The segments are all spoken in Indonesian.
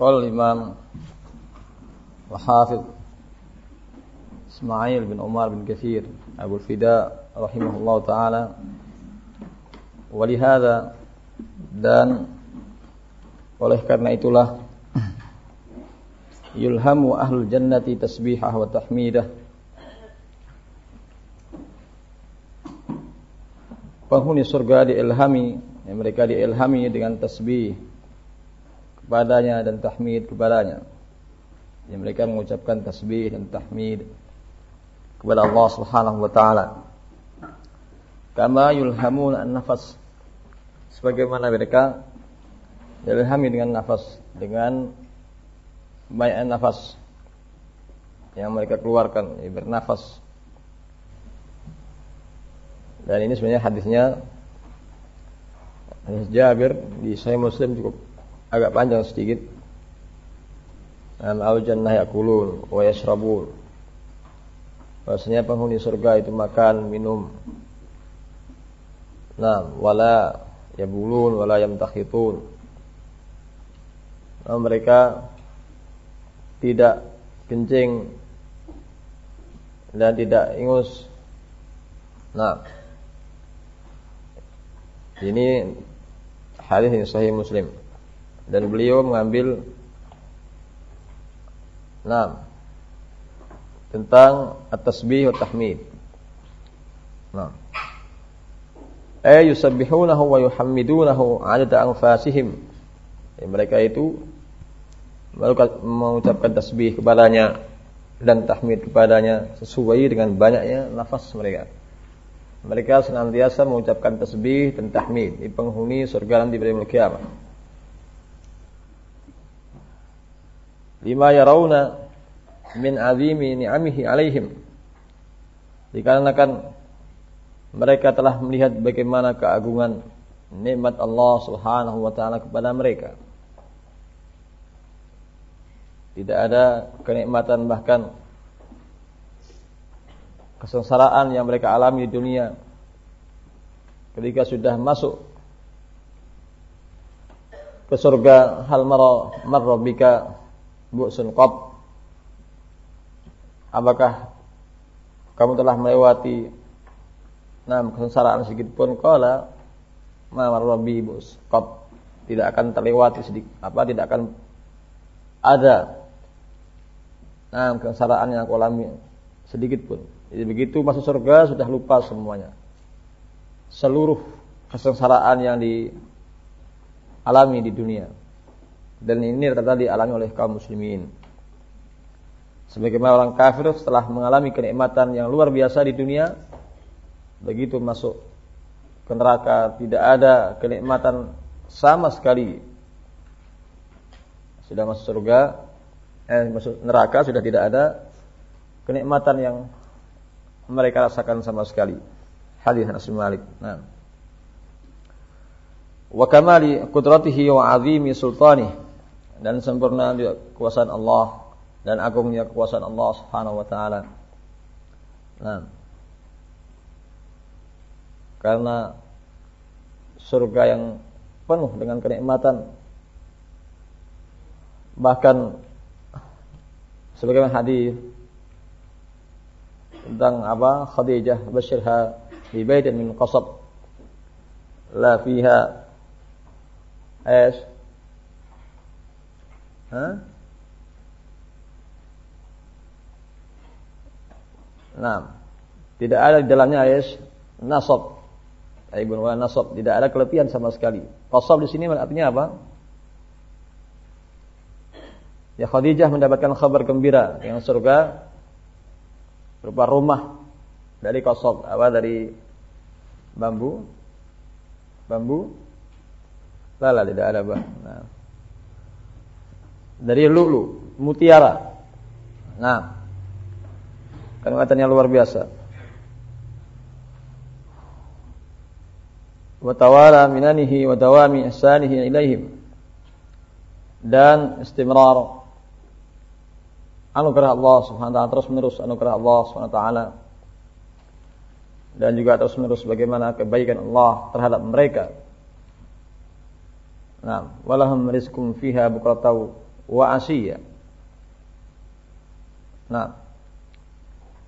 قال الإمام الحافظ إسماعيل بن عمر بن كثير أبو الفداء رحمه الله تعالى ولهذا dan oleh karena itulah yulhamu ahlul jannati tasbihah wa tahmidah penghuni surga diilhami ya, mereka diilhami dengan tasbih kepadanya dan tahmid kepadanya. Ya, mereka mengucapkan tasbih dan tahmid kepada Allah Subhanahu wa taala. Kama yulhamun an-nafas. Sebagaimana mereka diilhami dengan nafas dengan banyak nafas yang mereka keluarkan ya, bernafas. Dan ini sebenarnya hadisnya hadis Jabir di Sahih Muslim cukup agak panjang sedikit Am al jannah yakulun wa yashrabun Bahasanya penghuni surga itu makan, minum. Nah, wala yabulun wala yamtakhitun. Nah, mereka tidak kencing dan tidak ingus. Nah, ini hadis yang sahih Muslim dan beliau mengambil nah tentang at-tasbih wa tahmid. Nah, ay yusabbihunahu wa yuhammidunahu 'adada anfasihim. Ya, mereka itu mengucapkan tasbih kepadanya dan tahmid kepadanya sesuai dengan banyaknya nafas mereka. Mereka senantiasa mengucapkan tasbih dan tahmid di penghuni surga nanti pada kiamat. Lima yarawna min azimi ni'amihi alaihim. Dikarenakan mereka telah melihat bagaimana keagungan nikmat Allah Subhanahu wa taala kepada mereka. Tidak ada kenikmatan bahkan kesengsaraan yang mereka alami di dunia ketika sudah masuk ke surga hal marrabbika bu'sun qab. Apakah kamu telah melewati Nah, kesengsaraan sedikit pun kala mamar rabbi bus qab. Tidak akan terlewati sedikit apa tidak akan ada nah kesengsaraan yang aku alami sedikit pun jadi begitu masuk surga sudah lupa semuanya. Seluruh kesengsaraan yang dialami di dunia dan ini ternyata dialami oleh kaum muslimin. Sebagaimana orang kafir setelah mengalami kenikmatan yang luar biasa di dunia begitu masuk ke neraka tidak ada kenikmatan sama sekali. Sudah masuk surga eh masuk neraka sudah tidak ada kenikmatan yang mereka rasakan sama sekali. Hadis Anas Malik. Nah wa kamali qudratihi wa azimi sultani dan sempurna kekuasaan Allah. Dan agungnya kekuasaan Allah Subhanahu wa taala. Nah, karena surga yang penuh dengan kenikmatan. Bahkan sebagaimana hadis tentang apa Khadijah basyirha di baitin min qasab. La fiha es Nah, tidak ada di dalamnya es nasab Aibun wa nasab, tidak ada kelebihan sama sekali. Qasab di sini artinya apa? Ya Khadijah mendapatkan kabar gembira yang surga berupa rumah dari qasab, apa dari bambu? Bambu? Lala tidak ada bah. Nah. Dari lulu, mutiara. Nah, kandungannya luar biasa. wa tawala minanihi wa dawami ilaihim dan istimrar anugerah Allah Subhanahu wa taala terus menerus anugerah Allah Subhanahu wa taala dan juga terus menerus bagaimana kebaikan Allah terhadap mereka. Nah, walahum rizqum fiha bukratau wa asiyya. Nah,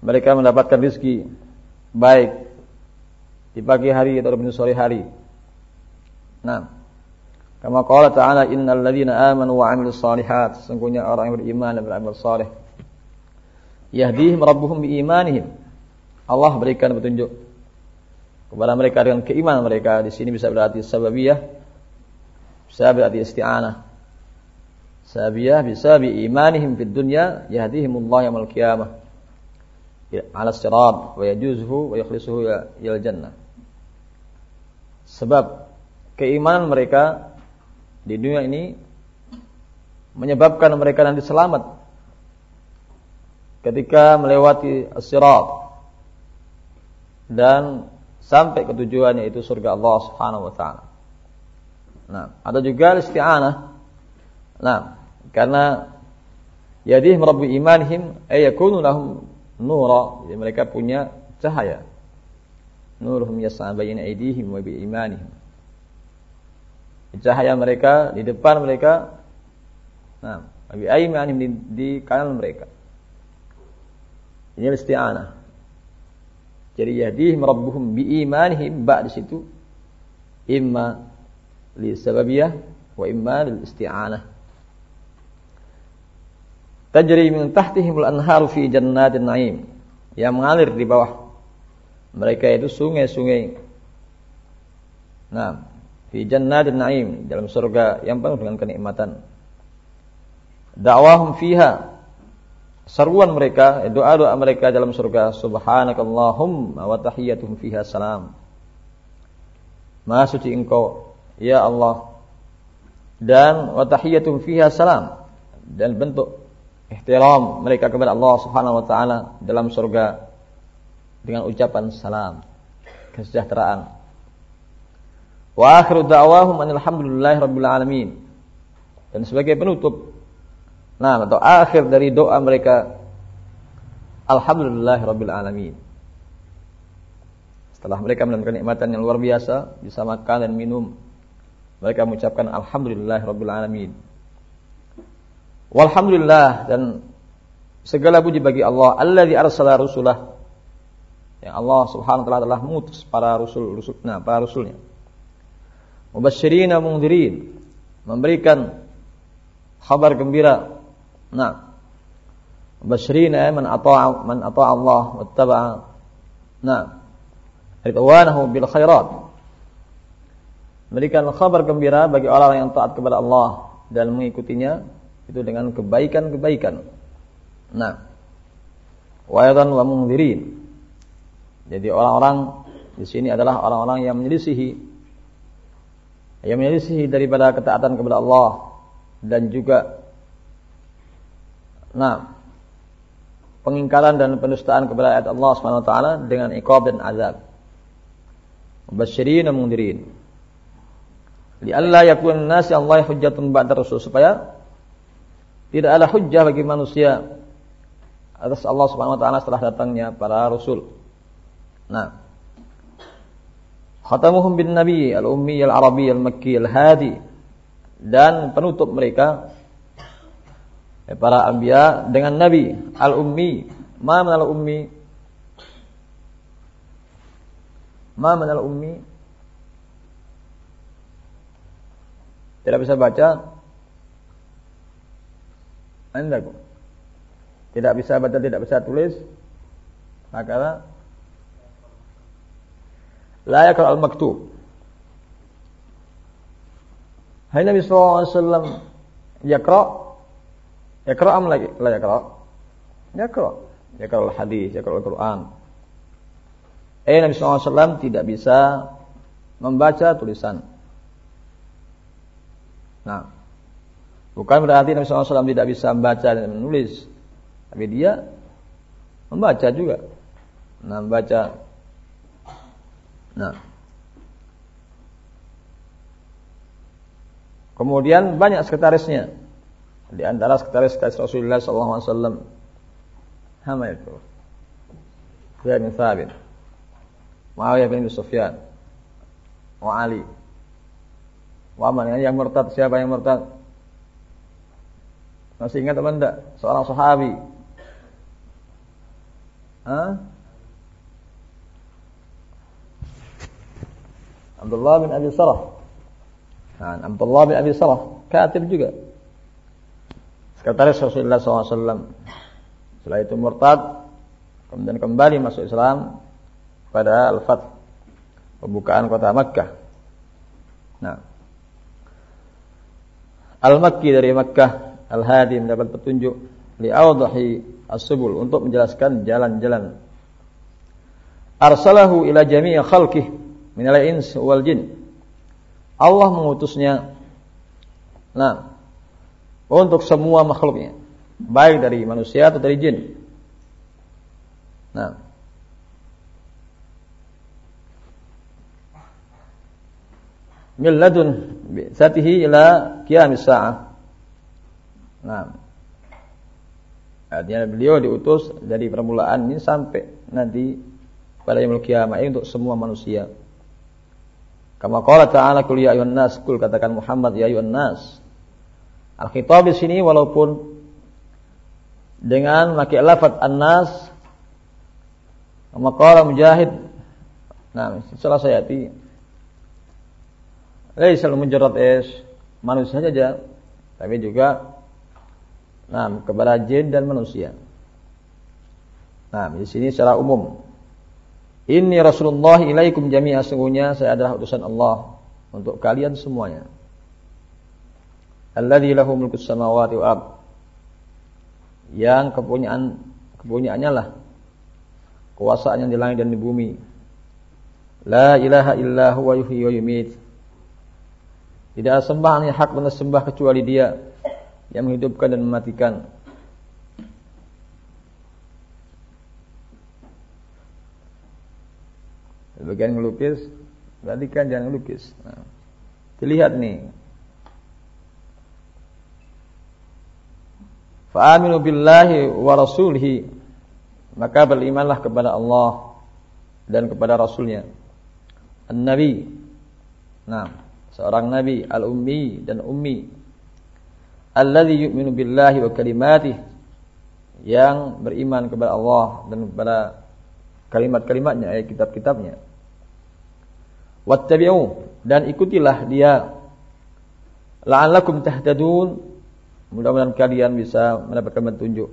mereka mendapatkan rizki baik di pagi hari atau di sore hari. Nah, kama qala ta'ala innal ladzina amanu wa 'amilus shalihat, sesungguhnya orang yang beriman dan beramal saleh yahdihim rabbuhum bi imanihim. Allah berikan petunjuk kepada mereka dengan keimanan mereka. Di sini bisa berarti sababiyah, bisa berarti isti'anah. Sababiyah bisa bi imanihim fid dunya yahdihimullah yaumil qiyamah. Ala sirat wa yajuzuhu wa yakhlisuhu ila jannah. Sebab keimanan mereka di dunia ini menyebabkan mereka nanti selamat ketika melewati sirat dan sampai ke tujuannya itu surga Allah Subhanahu wa taala. Nah, ada juga isti'anah. Nah, karena yadih rabbi imanihim ay yakunu lahum nura, jadi mereka punya cahaya. Nuruhum yas'a bayna aydihim wa bi imanihim. Cahaya mereka di depan mereka nah bi imanihim di, di kanan mereka. Ini isti'anah. Jadi yahdihim rabbuhum bi imanihim ba di situ. Imma li sababiyah wa imma lil isti'anah tajri min tahtihim al-anharu fi jannatin na'im yang mengalir di bawah mereka itu sungai-sungai. Nah, fi jannatin na'im dalam surga yang penuh dengan kenikmatan. Dakwahum fiha seruan mereka, doa-doa mereka dalam surga, subhanakallahumma wa tahiyyatuhum fiha salam. Maha suci engkau, ya Allah. Dan wa tahiyyatuhum fiha salam. Dan bentuk ihtiram mereka kepada Allah Subhanahu wa taala dalam surga dengan ucapan salam, kesejahteraan. Wa akhiru da'wahum alhamdulillahi rabbil alamin. Dan sebagai penutup nah atau akhir dari doa mereka alhamdulillahi rabbil alamin. Setelah mereka mendapatkan nikmatan yang luar biasa, bisa makan dan minum, mereka mengucapkan alhamdulillah rabbil alamin. Walhamdulillah. Dan segala puji bagi Allah. Alladzi arsala rusulah. Yang Allah Subhanahu wa taala telah mengutus para rasul nah, para rasulnya. Mubasysyirin wa memberikan kabar gembira. Nah, mubasysyirin man ata'a man ata'a Allah wattaba'a. Nah. Ridwanahu bil khairat. Memberikan kabar gembira bagi orang yang taat kepada Allah dan mengikutinya itu dengan kebaikan-kebaikan. Nah, wa wa mundhirin jadi orang-orang di sini adalah orang-orang yang menyelisihi yang menyelisihi daripada ketaatan kepada Allah dan juga nah pengingkaran dan pendustaan kepada ayat Allah Subhanahu wa taala dengan iqab dan azab. Mubasysyirin dan mundirin. Li alla yakun nasi Allah hujjatun ba'da rasul supaya tidak ada hujjah bagi manusia atas Allah Subhanahu wa taala setelah datangnya para rasul. Nah. Khatamuhum bin Nabi al-Ummi al-Arabi al-Makki al-Hadi dan penutup mereka para anbiya dengan Nabi al-Ummi. Ma man al-Ummi? Ma man al-Ummi? Tidak bisa baca? Anda Tidak bisa baca, tidak bisa tulis? Maka la yakra al-maktub. Hai Nabi sallallahu alaihi wasallam yakra yakra am lagi? La yakra yakra yakra al-hadis yakra al-Quran. Eh Nabi sallallahu alaihi wasallam tidak bisa membaca tulisan. Nah bukan berarti Nabi SAW tidak bisa membaca dan menulis tapi dia membaca juga nah membaca Nah. Kemudian banyak sekretarisnya. Di antara sekretaris-sekretaris Rasulullah SAW. Hama itu. Zaid bin Thabit. Muawiyah bin Sufyan. Wa Ali. Wa yang murtad siapa yang murtad? Masih ingat apa enggak? Seorang sahabi. Hah? Abdullah bin Abi Sarah. Nah, Abdullah bin Abi Sarah, katib juga. Sekretaris Rasulullah SAW. Setelah itu murtad, kemudian kembali masuk Islam pada Al-Fath, pembukaan kota Makkah. Nah, Al-Makki dari Makkah, Al-Hadi mendapat petunjuk li'awdahi as-subul untuk menjelaskan jalan-jalan. Arsalahu ila jami'i khalqih minal ins wal jin. Allah mengutusnya nah untuk semua makhluknya, baik dari manusia atau dari jin. Nah, min ladun bi'satihi ila qiyamis sa'ah. Nah. Artinya beliau diutus dari permulaan ini sampai nanti pada yaumul kiamat untuk semua manusia. Kama qala ta'ala kul ya ayyuhan nas, kul katakan Muhammad ya ayyuhan nas. Al-khitab di sini walaupun dengan pakai lafaz an-nas kama Mujahid Nah, setelah saya Laisal mujarrad es manusia saja, tapi juga nah kepada jin dan manusia. Nah, di sini secara umum. Ini Rasulullah ilaikum jami'a sungguhnya saya adalah utusan Allah untuk kalian semuanya. Alladzi lahu mulkus samawati wal ard. Yang kepunyaan kepunyaannya lah kuasaan yang di langit dan di bumi. La ilaha illa huwa yuhyi wa yumiit tidak sembahan yang hak benar sembah kecuali dia yang menghidupkan dan mematikan. Bagian ngelukis, berarti kan jangan ngelukis. Nah, dilihat nih. Fa'aminu billahi wa rasulihi. Maka berimanlah kepada Allah dan kepada Rasulnya. An-Nabi. Nah, seorang nabi al-ummi dan ummi alladzi yu'minu billahi wa kalimatih. Yang beriman kepada Allah dan kepada kalimat-kalimatnya ayat kitab-kitabnya. Wattabi'u dan ikutilah dia. La'allakum tahtadun. Mudah-mudahan kalian bisa mendapatkan petunjuk.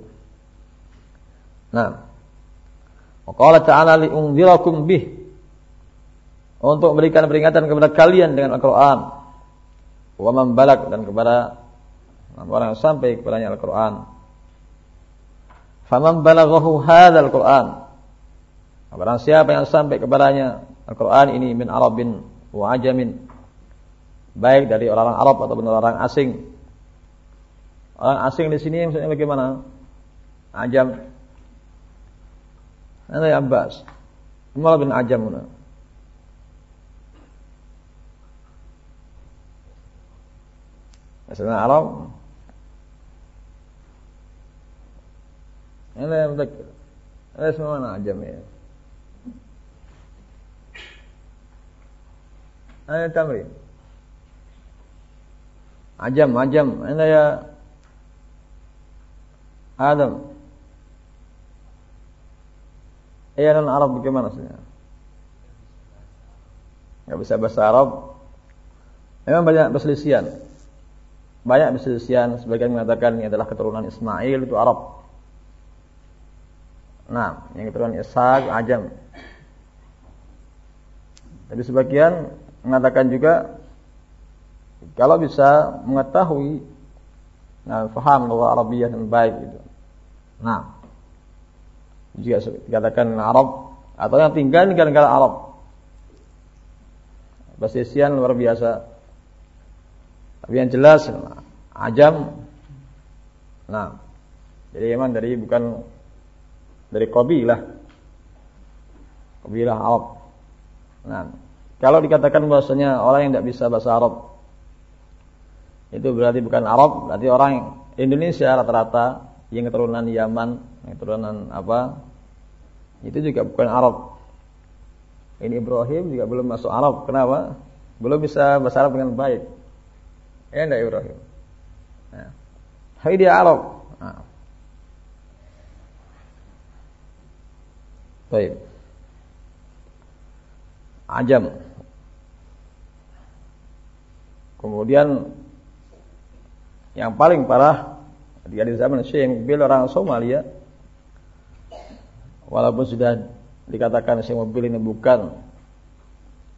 Nah. Wa ta'ala li'unzirakum bih. Untuk memberikan peringatan kepada kalian dengan Al-Quran. Wa balak dan kepada orang yang sampai kepadanya Al-Quran. Faman balaghahu hadzal Quran. Barang siapa yang sampai kepadanya Al-Quran ini min Arabin wa ajamin. Baik dari orang-orang Arab atau orang asing. Orang asing di sini maksudnya bagaimana? Ajam. Ada Abbas. Umar bin Ajam. Masalah Arab Ini semua mana ajam ya Ini tamrin Ajam, ajam Ini ya Adam Iya non Arab bagaimana sebenarnya? Gak bisa bahasa Arab. Memang banyak perselisihan. Banyak perselisihan, sebagian mengatakan ini adalah keturunan Ismail itu Arab. Nah, yang keturunan Ishak Ajam. Tapi sebagian mengatakan juga kalau bisa mengetahui nah faham bahwa Arabiah yang baik itu. Nah, jika dikatakan Arab atau yang tinggal negara-negara Arab. Perselisihan luar biasa tapi yang jelas ajam. Nah, jadi memang dari bukan dari kabilah. Kabilah Arab. Nah, kalau dikatakan bahasanya orang yang tidak bisa bahasa Arab itu berarti bukan Arab, berarti orang Indonesia rata-rata yang keturunan Yaman, yang keturunan apa? Itu juga bukan Arab. Ini Ibrahim juga belum masuk Arab. Kenapa? Belum bisa bahasa Arab dengan baik. Ya enggak Ibrahim? Nah. Tapi dia Arab. Nah. Baik. Ajam. Kemudian yang paling parah ketika di zaman Syekh Mobil orang Somalia walaupun sudah dikatakan Syekh Mobil ini bukan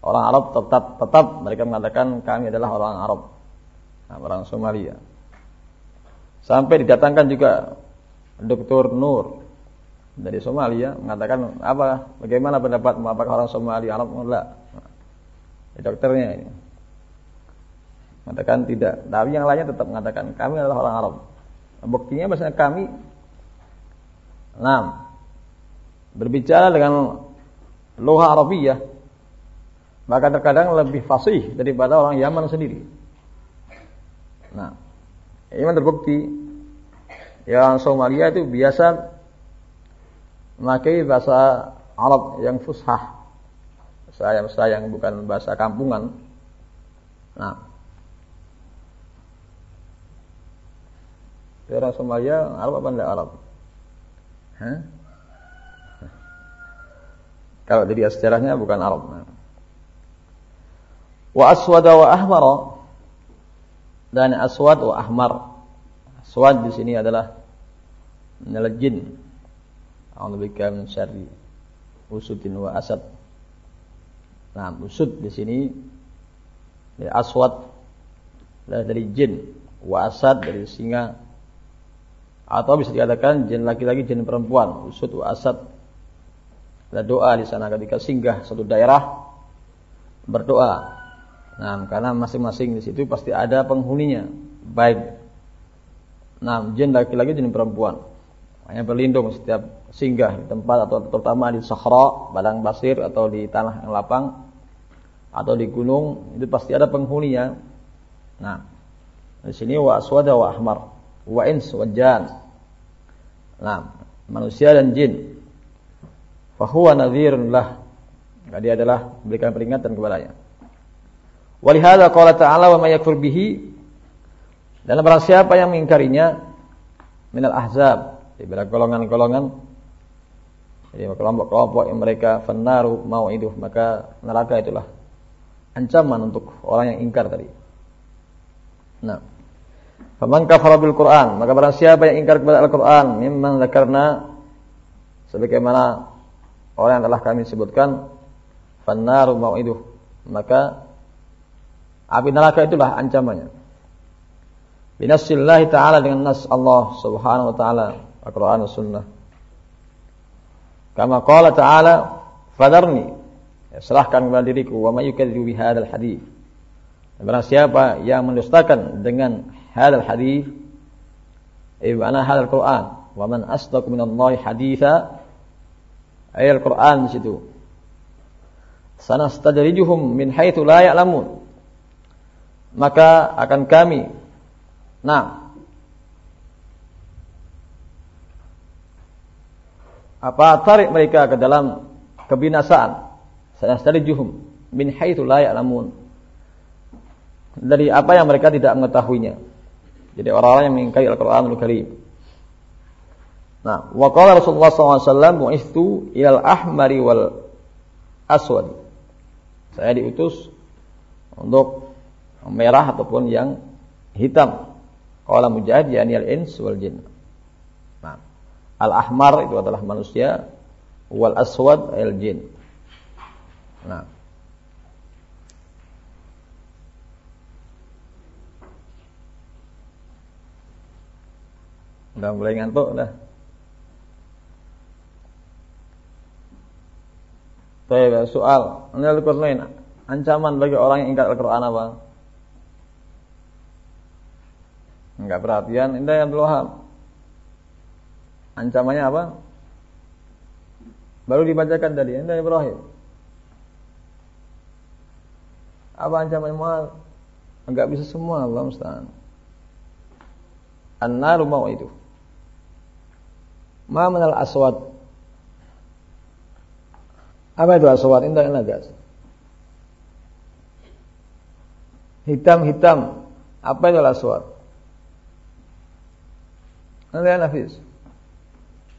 orang Arab tetap tetap mereka mengatakan kami adalah orang Arab nah, orang Somalia sampai didatangkan juga Dr. Nur dari Somalia mengatakan apa bagaimana pendapat apakah orang Somalia Arab enggak nah, dokternya ini Mengatakan tidak. Tapi yang lainnya tetap mengatakan kami adalah orang Arab. Buktinya bahasanya kami enam berbicara dengan loha Arabiyah maka terkadang lebih fasih daripada orang Yaman sendiri. Nah, ini terbukti yang Somalia itu biasa memakai bahasa Arab yang fushah. Bahasa yang bukan bahasa kampungan. Nah, Orang Somalia Arab apa enggak Arab? Hah? Kalau jadi sejarahnya bukan Arab. Wa aswada wa ahmara dan aswad wa ahmar. Aswad di sini adalah minal. A'udzubika min syarri usudin wa asad. Nah, usud di sini dari aswad dari jin, wa asad dari singa, atau bisa dikatakan jin laki-laki jin perempuan. Usut wa asad. Ada doa di sana ketika singgah satu daerah berdoa. Nah karena masing-masing di situ pasti ada penghuninya. Baik. Nah jin laki-laki jin perempuan hanya berlindung setiap singgah di tempat atau terutama di sahara padang pasir atau di tanah yang lapang atau di gunung itu pasti ada penghuninya nah di sini wa aswada wa ahmar wa ins wa jan. Nah, manusia dan jin. Fahuwa nadhirun lah. Dia adalah memberikan peringatan kepadanya. Walihada qala ta'ala wa may yakfur bihi dan barang siapa yang mengingkarinya minal ahzab di golongan-golongan jadi kelompok-kelompok yang mereka fannaru itu maka neraka itulah ancaman untuk orang yang ingkar tadi. Nah, Faman kafara bil Quran, maka barang siapa yang ingkar kepada Al-Quran, mimman zakarna sebagaimana orang yang telah kami sebutkan, fannaru mau'iduh, maka api neraka itulah ancamannya. Binasillahi ta'ala dengan nas Allah subhanahu wa ta'ala, Al-Quran Sunnah. Kama qala ta'ala, fadarni, ya, serahkan kepada diriku, wa mayyukadzibu bihadal hadith. Barang siapa yang mendustakan dengan hadal hadis eh mana hadal Quran wa man asdaq minallahi haditha ayat Al-Quran di situ sanastadrijuhum min haitsu la ya'lamun maka akan kami nah apa tarik mereka ke dalam kebinasaan sanastadrijuhum min haitsu la ya'lamun dari apa yang mereka tidak mengetahuinya jadi orang-orang yang mengingkari Al-Qur'anul Karim. Nah, wa qala Rasulullah SAW bu'istu ilal ahmari wal aswad. Saya diutus untuk merah ataupun yang hitam. Qala mujahid yani al-ins wal jin. Al-ahmar itu adalah manusia, wal aswad al jin. Nah, Udah mulai ngantuk dah. Baik, soal. Ini Al-Qur'an ancaman bagi orang yang ingkar Al-Qur'an apa? Enggak perhatian, Indah yang Wahab. Ancamannya apa? Baru dibacakan tadi, Indah Ibrahim. Apa ancamannya mual? Enggak bisa semua Allah Ustaz. An-naru itu. Ma menal aswad. Apa itu aswad? Indah nagas. Hitam-hitam. Apa itu aswad? Anda ya nafis.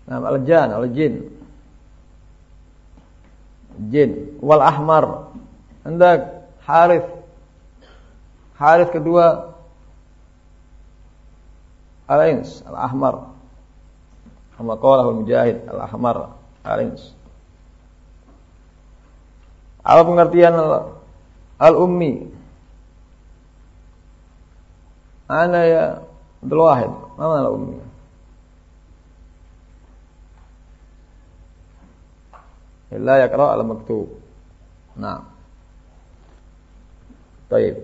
Nah, al-jan, al-jin. Jin. Wal ahmar. Anda harif. Harif kedua. Al-ins, al-ahmar. Kama qala mujahid al-ahmar, al-ins. Apa pengertian al-ummi? Ana ya Abdul Wahid. Mana al-ummi? لا يقرأ المكتوب نعم طيب